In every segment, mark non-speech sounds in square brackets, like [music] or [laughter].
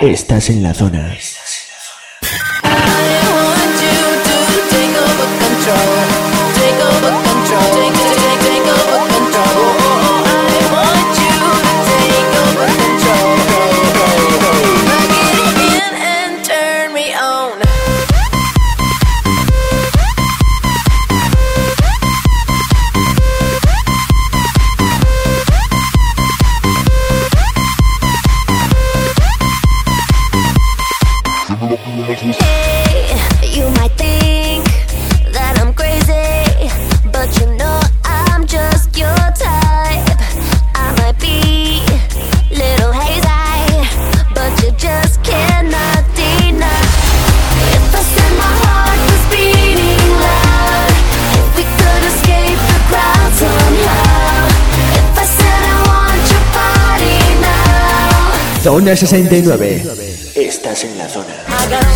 Estás en la zona. Zona 69. Estás en la zona.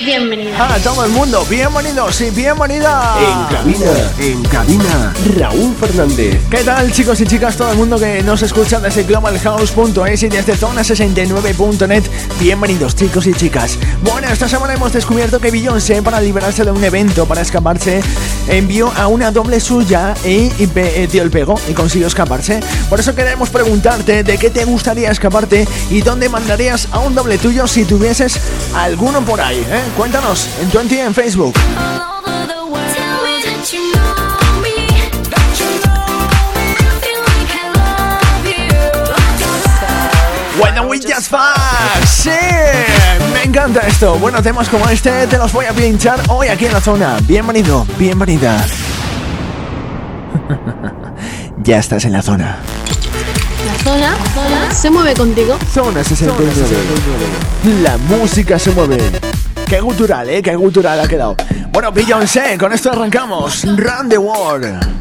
Bienvenido. A todo el mundo, bienvenidos y bienvenida. En cabina, en cabina, Raúl Fernández. ¿Qué tal chicos y chicas, todo el mundo que nos escucha desde globalhouse.es y desde zona69.net? Bienvenidos chicos y chicas. Bueno, esta semana hemos descubierto que Beyoncé para liberarse de un evento, para escaparse, envió a una doble suya y, y dio el pego y consiguió escaparse. Por eso queremos preguntarte de qué te gustaría escaparte y dónde mandarías a un doble tuyo si tuvieses alguno por ahí, ¿eh? Cuéntanos en 20 en Facebook. When we just fuck, sí, me encanta esto. Bueno, temas como este te los voy a pinchar hoy aquí en la zona. Bienvenido, bienvenida. [laughs] ya estás en la zona. La zona, zona se mueve contigo. Zona 69. La música se mueve. Qué gutural, eh, qué gutural ha quedado. Bueno, Beyoncé, con esto arrancamos. Run the world.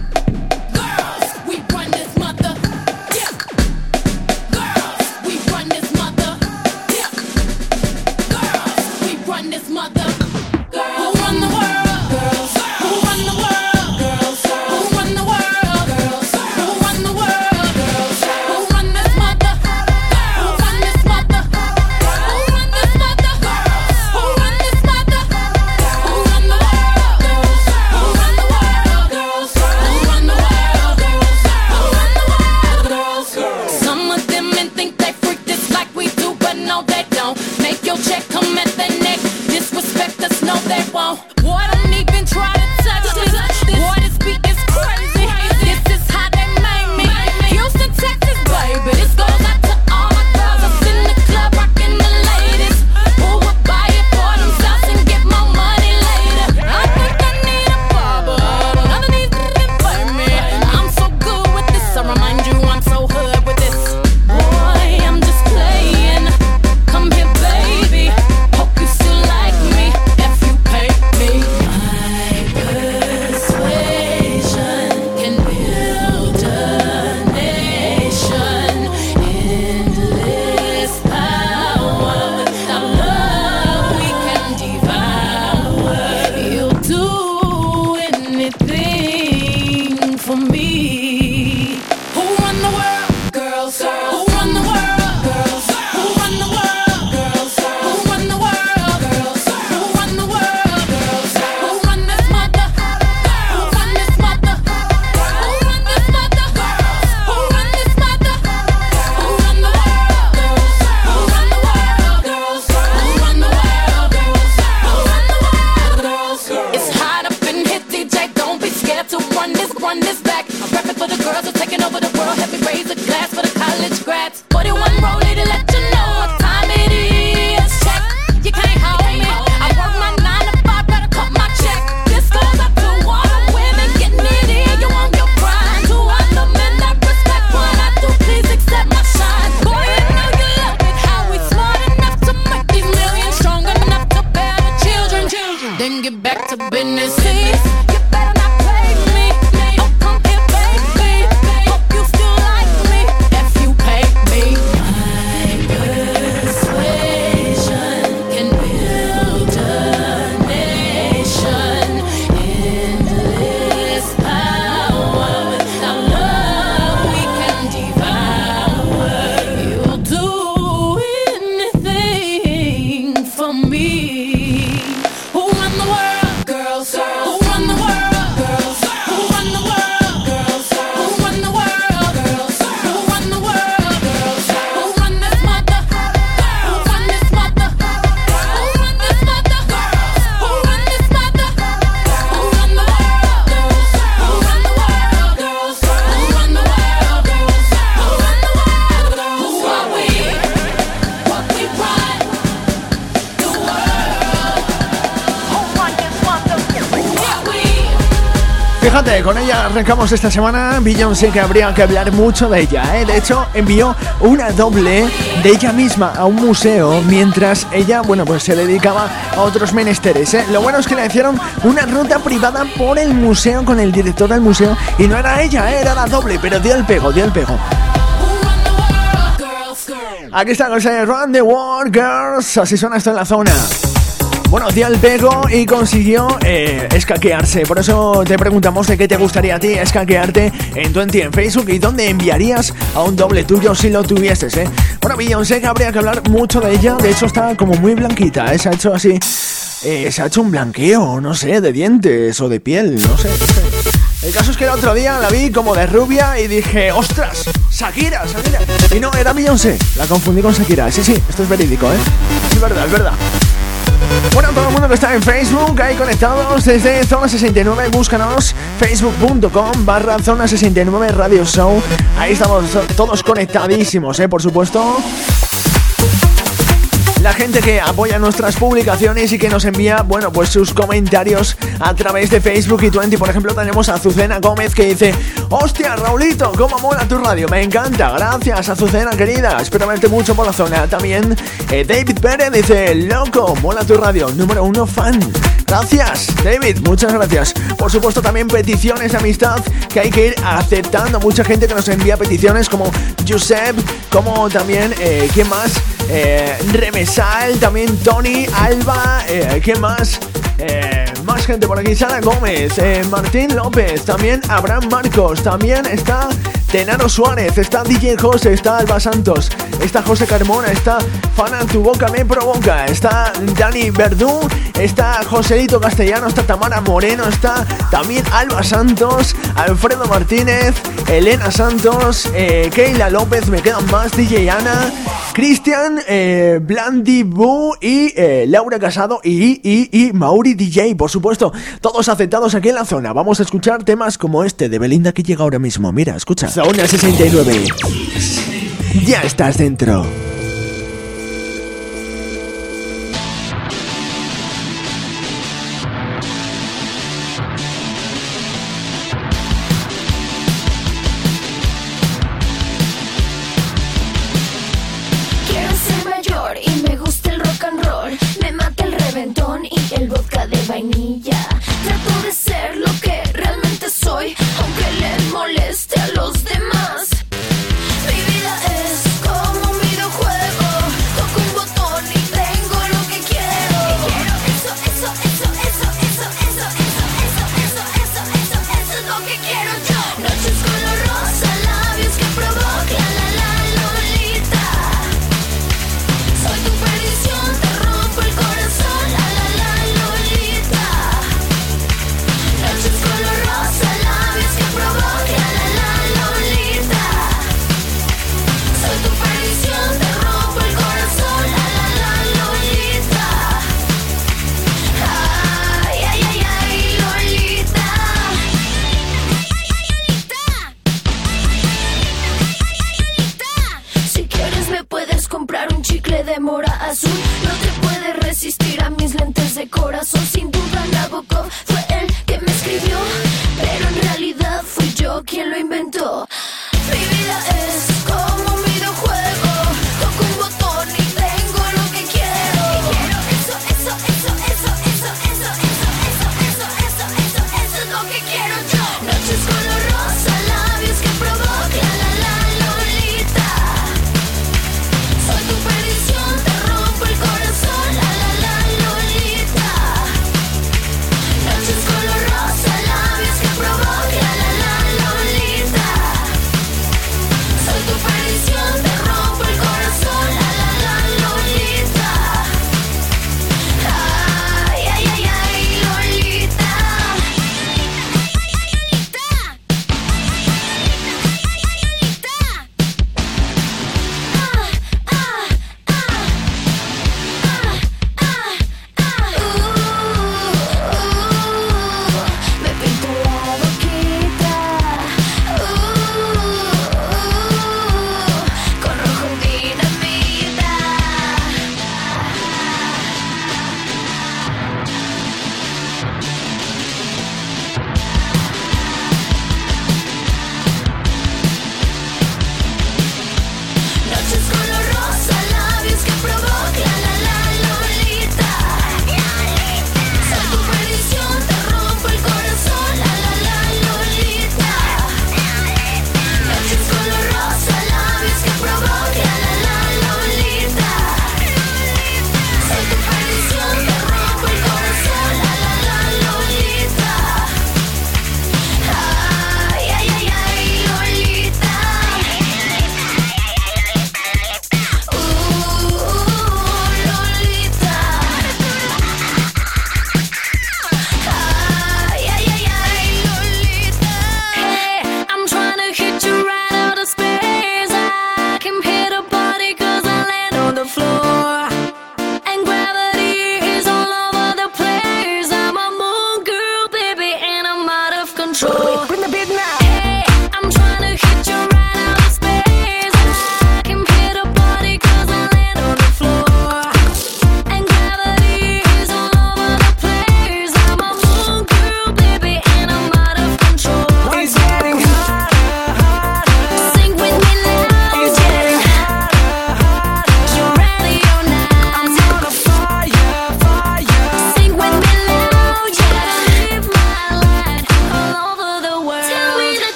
Fíjate, con ella arrancamos esta semana. Beyoncé que habría que hablar mucho de ella. ¿eh? De hecho, envió una doble de ella misma a un museo mientras ella, bueno, pues se dedicaba a otros menesteres. ¿eh? Lo bueno es que le hicieron una ruta privada por el museo con el director del museo y no era ella, ¿eh? era la doble, pero dio el pego, dio el pego. Aquí está con Run the World Girls, así suena esto en la zona. Bueno, dio el pego y consiguió eh, escaquearse. Por eso te preguntamos de qué te gustaría a ti escaquearte en 20 en Facebook y dónde enviarías a un doble tuyo si lo tuvieses, ¿eh? Bueno, Beyoncé que habría que hablar mucho de ella. De hecho, está como muy blanquita, ¿eh? Se ha hecho así... Eh, se ha hecho un blanqueo, no sé, de dientes o de piel, no sé, no sé. El caso es que el otro día la vi como de rubia y dije, ¡ostras! ¡Shakira, Shakira! Y no, era Beyoncé. La confundí con Shakira. Sí, sí, esto es verídico, ¿eh? Es verdad, es verdad. Bueno, todo el mundo que está en Facebook, ahí conectados desde Zona 69, búscanos facebook.com barra Zona 69 Radio Show. Ahí estamos todos conectadísimos, ¿eh? Por supuesto la gente que apoya nuestras publicaciones y que nos envía, bueno, pues sus comentarios a través de Facebook y Twenty. Por ejemplo, tenemos a Azucena Gómez que dice, hostia, Raulito, cómo mola tu radio, me encanta, gracias Azucena querida, espero verte mucho por la zona. También eh, David Pérez dice, loco, mola tu radio, número uno fan. Gracias, David, muchas gracias. Por supuesto, también peticiones amistad que hay que ir aceptando. Mucha gente que nos envía peticiones como Josep, como también, eh, ¿quién más? Eh, Remesal, también Tony, Alba, eh, ¿qué más? Eh, más gente por aquí, Sara Gómez, eh, Martín López, también Abraham Marcos, también está Tenaro Suárez, está DJ José, está Alba Santos, está José Carmona, está Fana Tu Boca Me Provoca, está Dani Verdú, está Joselito Castellano, está Tamara Moreno, está también Alba Santos, Alfredo Martínez, Elena Santos, eh, Keila López, me quedan más, DJ Ana, Cristian, eh, Blandi Bu y eh, Laura Casado y, y, y Mauri DJ, por supuesto, todos aceptados aquí en la zona. Vamos a escuchar temas como este de Belinda que llega ahora mismo. Mira, escucha. Zona 69. Ya estás dentro. Demora azul.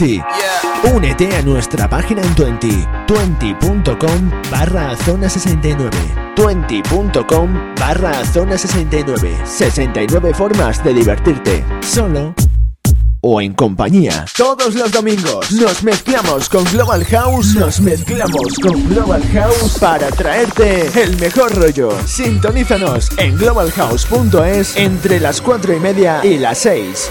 20. Únete a nuestra página en 20, 20.com barra zona 69. 20.com barra zona 69. 69 formas de divertirte, solo o en compañía. Todos los domingos nos mezclamos con Global House, nos mezclamos con Global House para traerte el mejor rollo. Sintonízanos en globalhouse.es entre las 4 y media y las 6.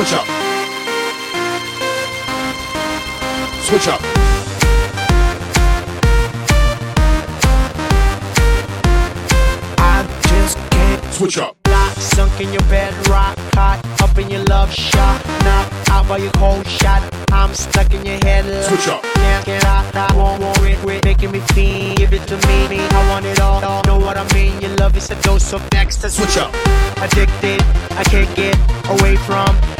Switch up. Switch up. I just can't Switch up. Lock, sunk in your bed, rock, hot, up in your love shot, knock out by your cold shot. I'm stuck in your head. Switch up. Can't get out, I won't worry, quit making me feel. Give it to me, me. I want it all, all. Know what I mean? Your love is a dose of next. Switch up. Addicted, I can't get away from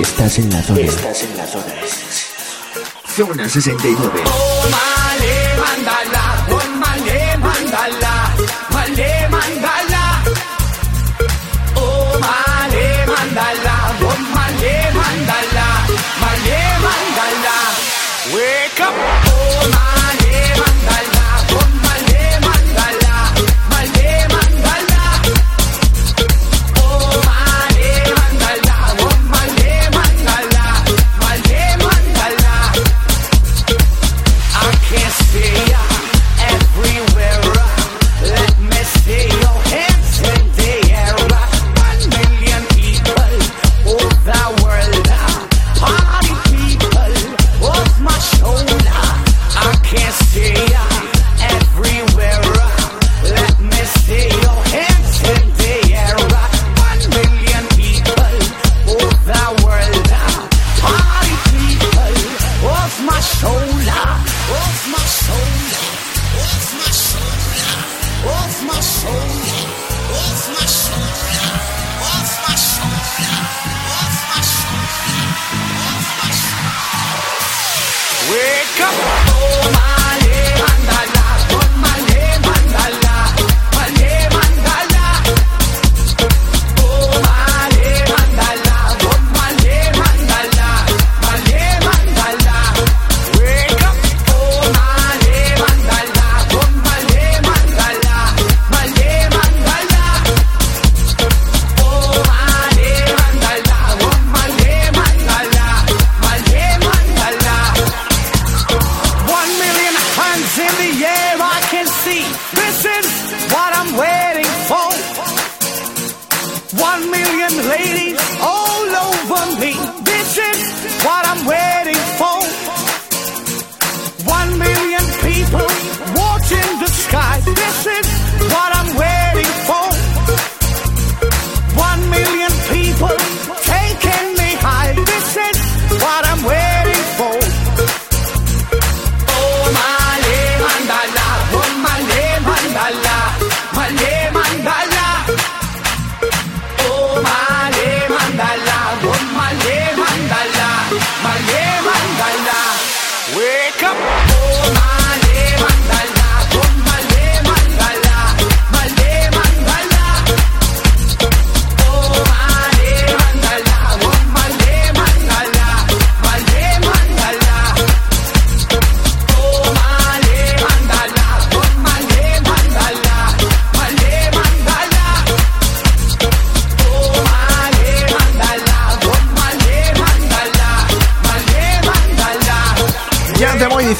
Estás en la zona. Estás en la zona. Zona 69. Wake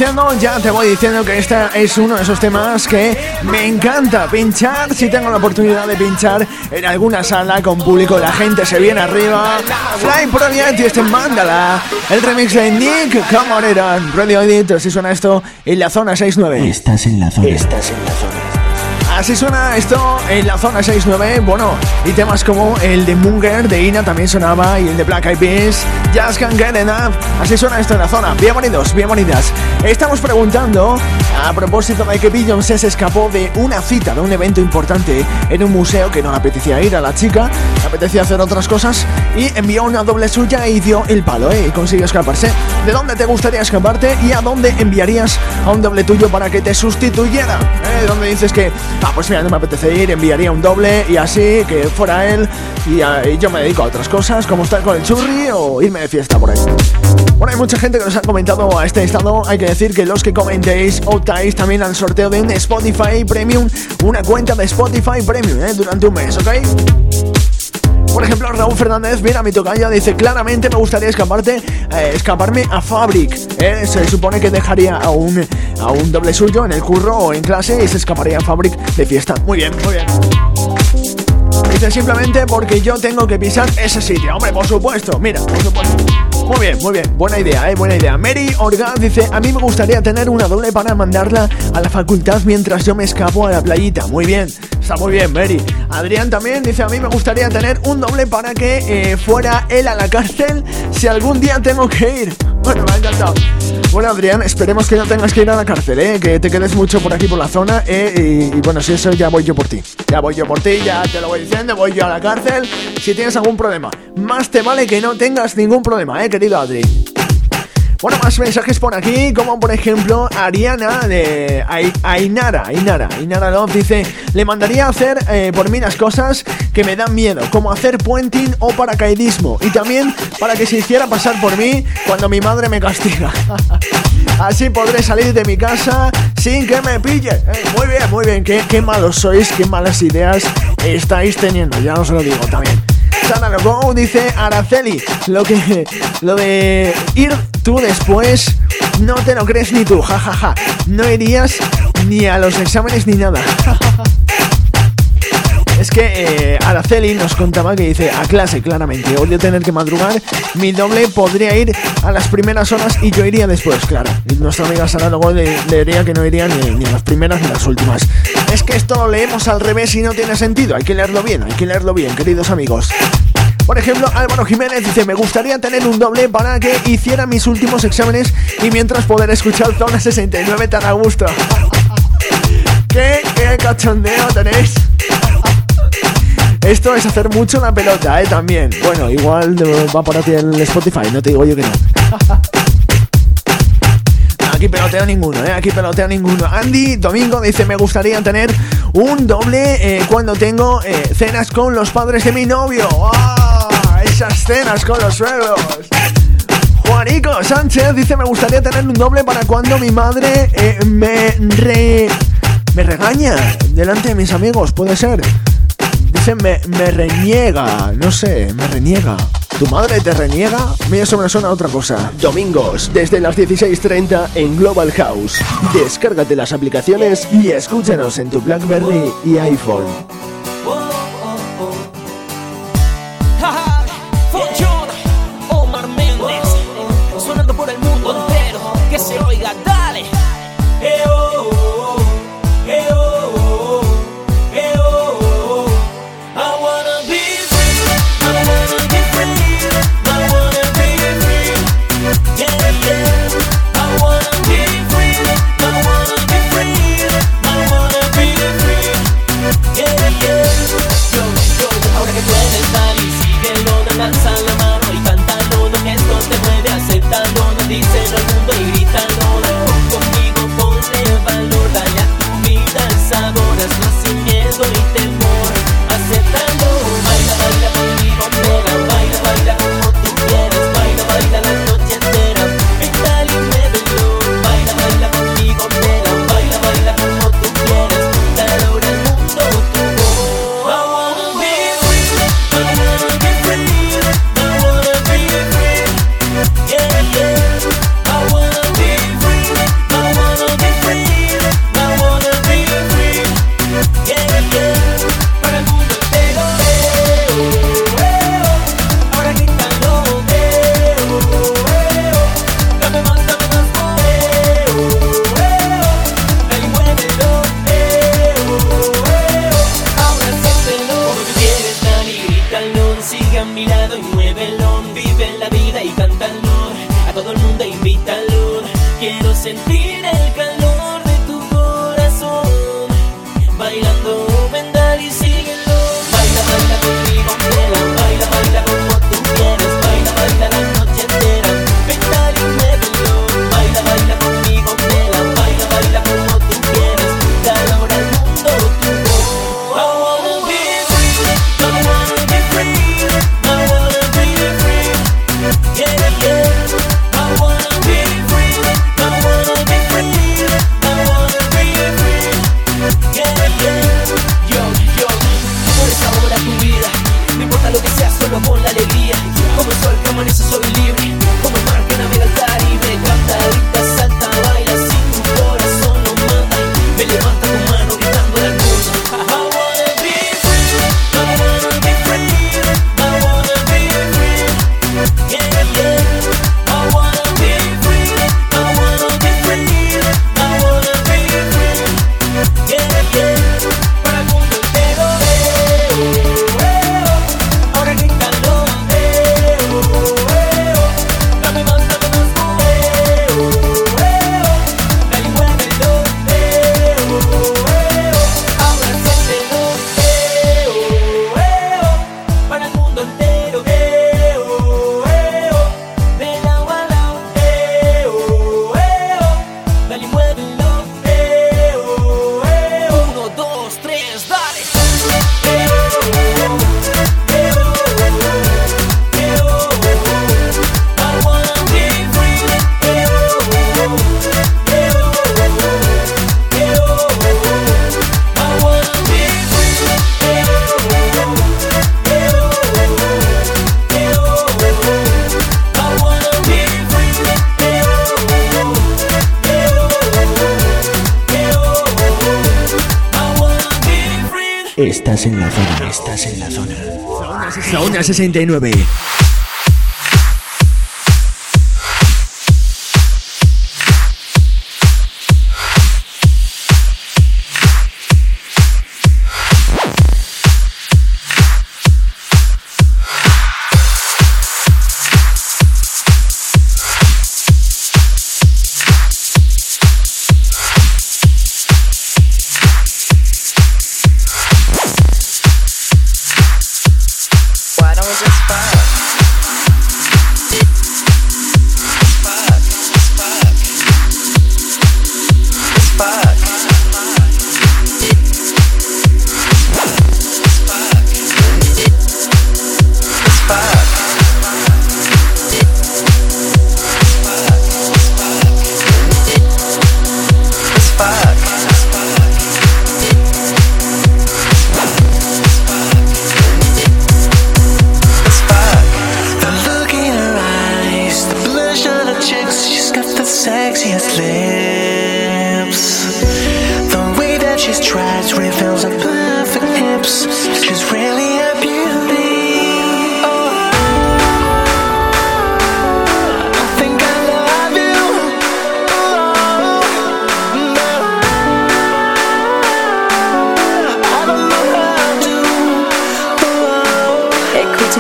diciendo, ya te voy diciendo que este es uno de esos temas que me encanta pinchar. Si tengo la oportunidad de pinchar en alguna sala con público, la gente se viene arriba. Fly Project y este Mandala. El remix de Nick Camarera. Radio Edit, si suena esto en la zona 69. Estás en la zona. Estás en la zona. Así suena esto en la zona 69. Bueno, y temas como el de Munger de Ina también sonaba y el de Black Eyed Peas, Just Can't Get Enough. Así suena esto en la zona. Bienvenidos, bienvenidas. Estamos preguntando a propósito de que Beyoncé se escapó de una cita, de un evento importante en un museo que no le apetecía ir a la chica, le apetecía hacer otras cosas y envió una doble suya y dio el palo, ¿eh? Y consiguió escaparse. ¿De dónde te gustaría escaparte y a dónde enviarías a un doble tuyo para que te sustituyera? ¿Eh? ¿Dónde dices que ah, pues mira, no me apetece ir, enviaría un doble y así, que fuera él y, y yo me dedico a otras cosas, como estar con el churri o irme de fiesta por ahí. Bueno, hay mucha gente que nos ha comentado a este estado. Hay que decir que los que comentéis optáis también al sorteo de un Spotify Premium, una cuenta de Spotify Premium ¿eh? durante un mes, ¿ok? Por ejemplo, Raúl Fernández, mira mi tocayo, dice claramente me gustaría escaparte, eh, escaparme a Fabric. Se supone que dejaría a un, a un doble suyo en el curro o en clase y se escaparía a Fabric de fiesta. Muy bien, muy bien. Dice simplemente porque yo tengo que pisar ese sitio. Hombre, por supuesto, mira, por supuesto. Muy bien, muy bien, buena idea, eh, buena idea. Mary Orgaz dice, a mí me gustaría tener una doble para mandarla a la facultad mientras yo me escapo a la playita. Muy bien, está muy bien, Mary. Adrián también dice, a mí me gustaría tener un doble para que eh, fuera él a la cárcel si algún día tengo que ir. Bueno, me ha encantado. Bueno, Adrián, esperemos que no tengas que ir a la cárcel, ¿eh? que te quedes mucho por aquí por la zona. ¿eh? Y, y, bueno, si eso ya voy yo por ti. Ya voy yo por ti, ya te lo voy diciendo, voy yo a la cárcel. Si tienes algún problema, más te vale que no tengas ningún problema, ¿eh, querido Adri? Bueno, más mensajes por aquí, como por ejemplo Ariana de Ainara, Ainara, Ainara Love dice, le mandaría hacer eh, por mí las cosas que me dan miedo, como hacer puenting o paracaidismo, y también para que se hiciera pasar por mí cuando mi madre me castiga. [laughs] Así podré salir de mi casa sin que me pille. Eh, muy bien, muy bien, qué, qué malos sois, qué malas ideas estáis teniendo, ya os lo digo también. Sana Logo dice Araceli, lo que lo de ir tú después no te lo crees ni tú, jajaja. No irías ni a los exámenes ni nada. Es que eh, Araceli nos contaba que dice a clase claramente, odio tener que madrugar, mi doble podría ir a las primeras horas y yo iría después, claro. Y nuestra amiga Sara luego le, le diría que no iría ni, ni, las primeras ni las últimas. Es que esto lo leemos al revés y no tiene sentido, hay que leerlo bien, hay que leerlo bien, queridos amigos. Por ejemplo, Álvaro Jiménez dice, me gustaría tener un doble para que hiciera mis últimos exámenes y mientras poder escuchar Zona 69 tan a gusto. [laughs] ¿Qué, qué cachondeo tenéis? Esto es hacer mucho la pelota, ¿eh? También. Bueno, igual va para ti el Spotify, no te digo yo que no. [laughs] Aquí peloteo ninguno, ¿eh? Aquí peloteo ninguno. Andy Domingo dice, me gustaría tener un doble eh, cuando tengo eh, cenas con los padres de mi novio. ¡Oh! Esas cenas con los suegros. Juanico Sánchez dice, me gustaría tener un doble para cuando mi madre eh, me re... Me regaña delante de mis amigos, puede ser. Me, me reniega, no sé, me reniega. ¿Tu madre te reniega? A mí eso me suena otra cosa. Domingos, desde las 16.30 en Global House. Descárgate las aplicaciones y escúchanos en tu Blackberry y iPhone. zona. Zona 69.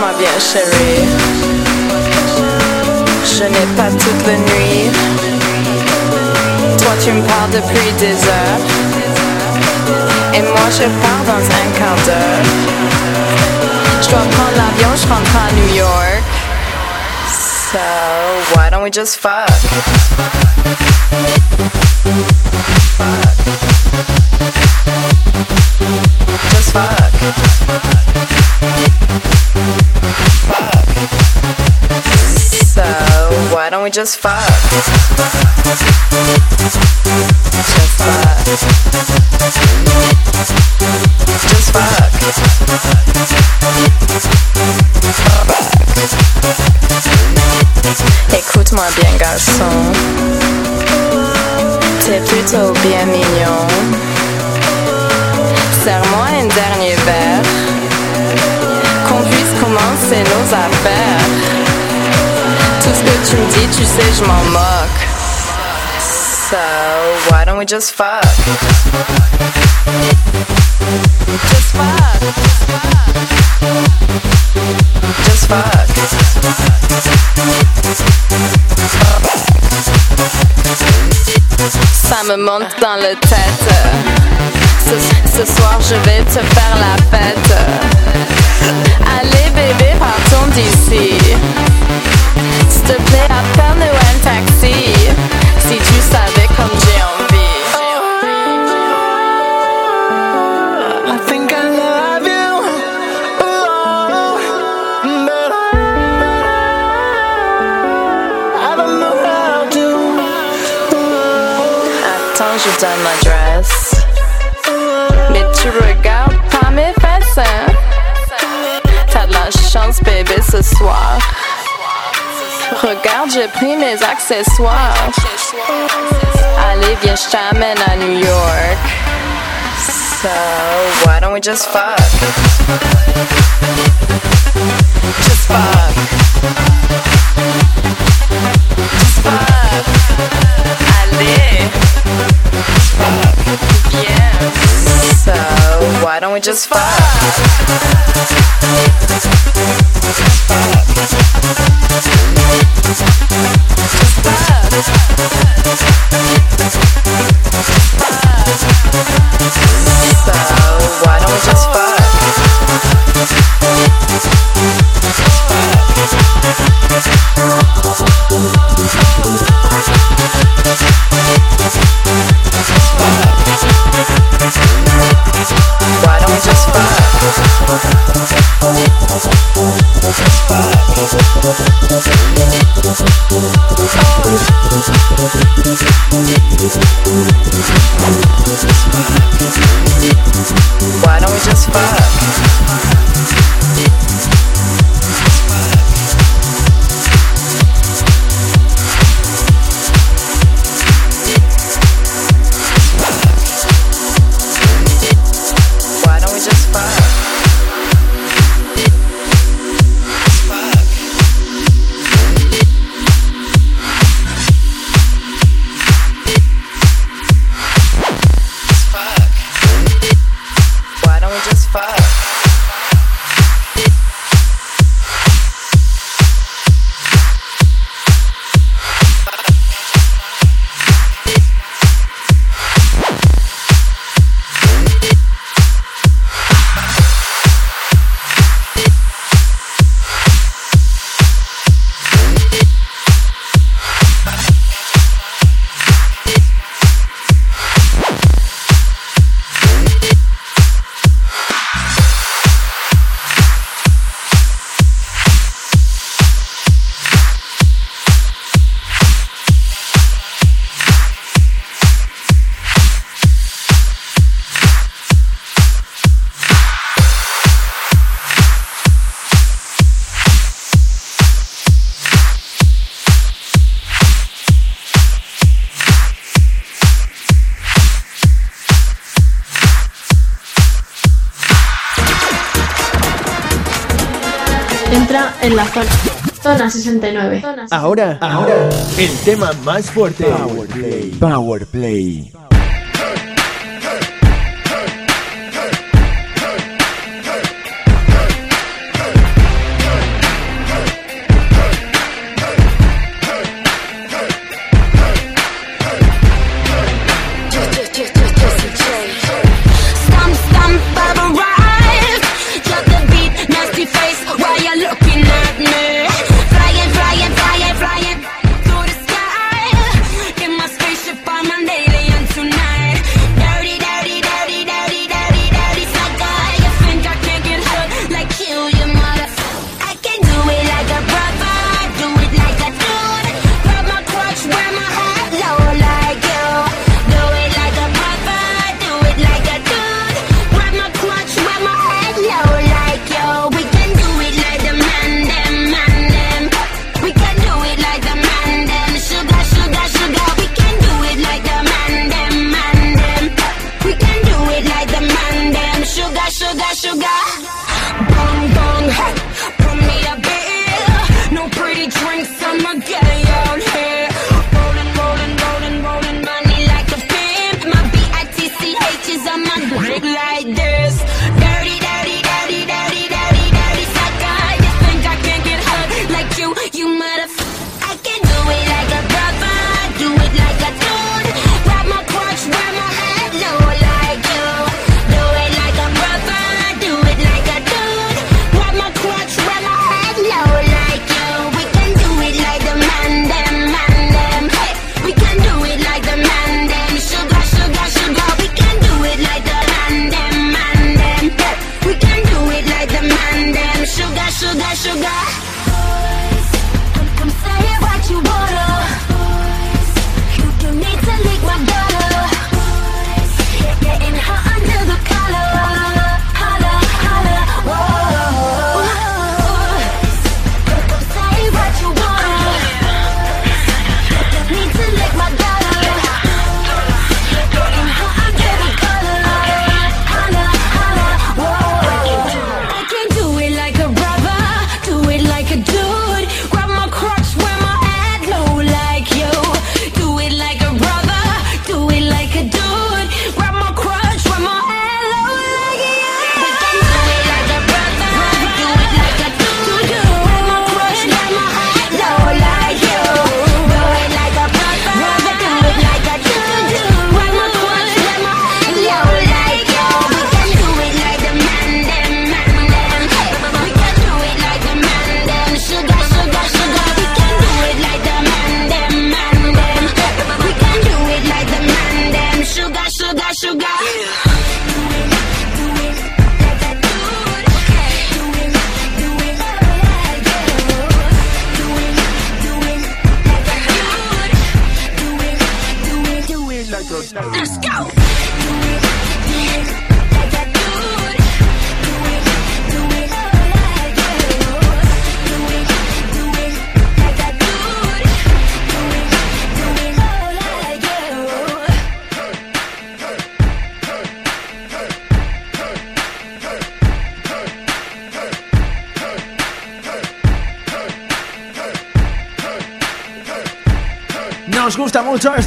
ma bien chérie. Je n'ai pas toute la nuit. Toi, tu me parles depuis des heures. Et moi, je pars dans un quart d'heure. Je dois prendre l'avion, je rentre à New York. So, why don't we just? Fuck. Just fuck? Just fuck. Why don't we just fuck? Just fuck. Just fuck. Écoute-moi bien, garçon. T'es plutôt bien mignon. Serre-moi un dernier verre. Qu'on puisse commencer nos affaires tu me dis, tu sais, je m'en moque. So, why don't we just fuck? Just fuck. Just fuck. Fuck. Ça me monte dans le tête. Ce soir, je vais te faire la fête. Allez, bébé, partons d'ici. S'il te plaît, appelle-nous un taxi. Si tu savais comme j'ai envie. I think I love you. Oh, but I don't know how to. Attends, je donne l'adresse. Mais tu regardes pas mes fesses, hein? T'as de la chance, bébé, ce soir. Regarde, j'ai pris mes accessoires. Allez, viens, je t'amène à New York. So, why don't we just fuck? Just fuck. Just fuck. Allez. Yeah. So, why don't we just fuck? So, why don't we just en la zona. Zona 69. Ahora, ahora, el tema más fuerte. Power Play. Power Play.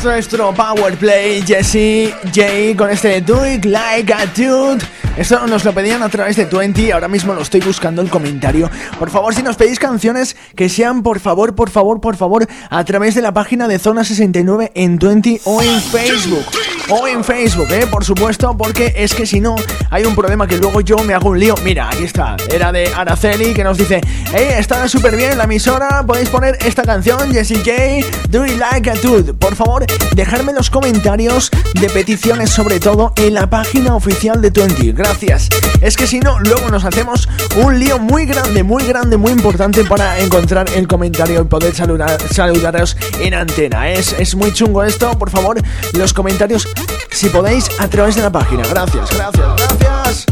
Nuestro Power Play Jesse J con este Do Like a Dude. Esto nos lo pedían a través de 20 ahora mismo lo estoy buscando el comentario. Por favor, si nos pedís canciones que sean por favor, por favor, por favor, a través de la página de Zona 69 en 20 o en Facebook. O en Facebook, eh, por supuesto, porque es que si no, hay un problema que luego yo me hago un lío. Mira, aquí está, era de Araceli que nos dice, hey, está súper bien la emisora, podéis poner esta canción, Jessie J, Do It Like a Dude. Por favor, dejadme los comentarios de peticiones, sobre todo en la página oficial de 20. Gracias. Es que si no, luego nos hacemos un lío muy grande, muy grande, muy importante para encontrar el comentario y poder saludar, saludaros en antena. Es, es muy chungo esto, por favor, los comentarios, si podéis, a través de la página. Gracias, gracias, gracias.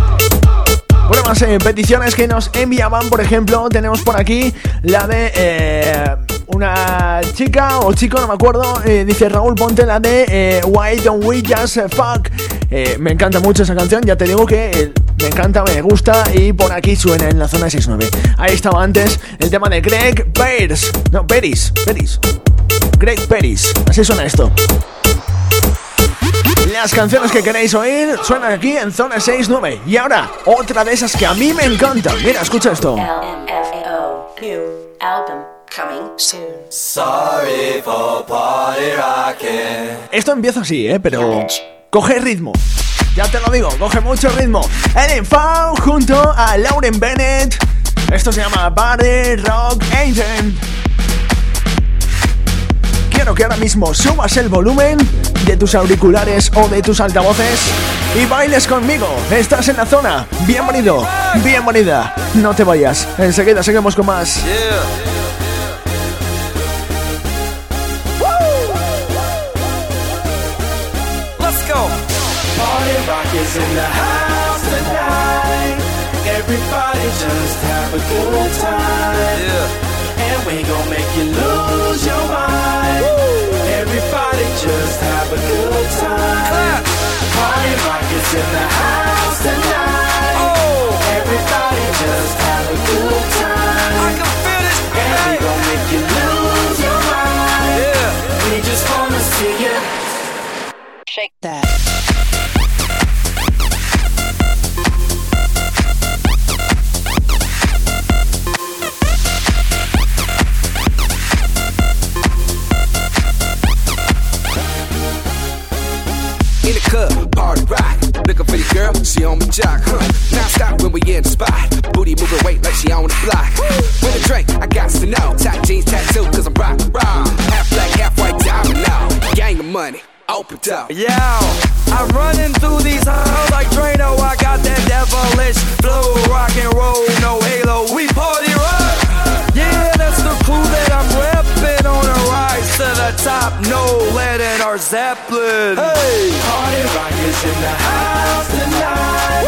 Bueno, más eh, peticiones que nos enviaban, por ejemplo, tenemos por aquí la de eh, una chica o chico, no me acuerdo, eh, dice Raúl, ponte la de eh, Why Don't We Just Fuck. Me encanta mucho esa canción, ya te digo que me encanta, me gusta y por aquí suena en la zona 69. Ahí estaba antes el tema de Greg Peris, no, Peris, Peris, Greg Peris, así suena esto. Las canciones que queréis oír suenan aquí en Zona 69. Y ahora, otra de esas que a mí me encantan. Mira, escucha esto. LMFAO. New album coming soon. Sorry for party rocking. Esto empieza así, ¿eh? Pero coge ritmo. Ya te lo digo, coge mucho ritmo. Ellen Fau junto a Lauren Bennett. Esto se llama Party Rock Agent. Quiero que ahora mismo subas el volumen de tus auriculares o de tus altavoces y bailes conmigo. Estás en la zona. Bienvenido, bienvenida. No te vayas. Enseguida seguimos con más. Let's go. Party rock is in the house tonight. Everybody just have a good time. Yeah. And we gon' make you lose your mind. Everybody just have a good time. Party rock is in the house tonight. Oh. Everybody just have a good time. I can feel this. And we gon' make you lose your mind. Yeah. We just wanna see you. Shake that. girl, she on the jock. Huh? Now stop when we in the spot. Booty moving weight like she on the block. With a drink, I got to know. Tight jeans tattoo, cause I'm rock, rock. Half black, half white, diamond now. Gang of money. Open up. Yeah, I'm running through these halls like Drano. I got that devilish flow, rock and roll, no halo. We party rock. Yeah, that's the crew that I'm repping on a rise to the top. No letting zap our Hey, Party rock is in the house tonight.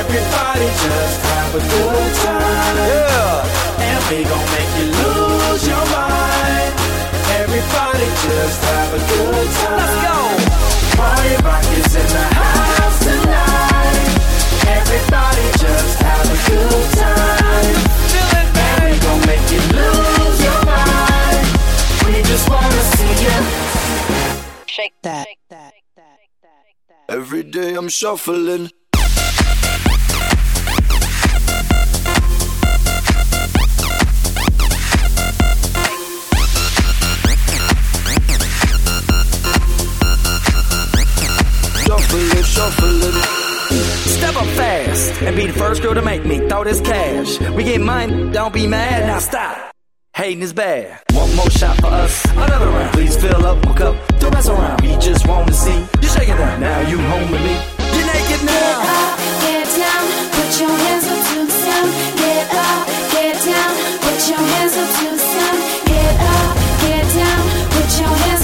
Everybody just have a good time. yeah. And we gon' make you lose your mind. Everybody just have a good time. Let's go. Party rock is in the house tonight. Everybody just have a good time. Shake that. Every day I'm shuffling. Shuffling, shuffling. Step up fast and be the first girl to make me throw this cash. We get mine, don't be mad, now stop. Hating is bad. One more shot for us, another round. Please fill up my cup, don't mess around. We just wanna see you shaking down. Now you home with me. You're naked now. Get down, put your hands up to the sound. Get up, get down, put your hands up to the sound. Get up, get down, put your hands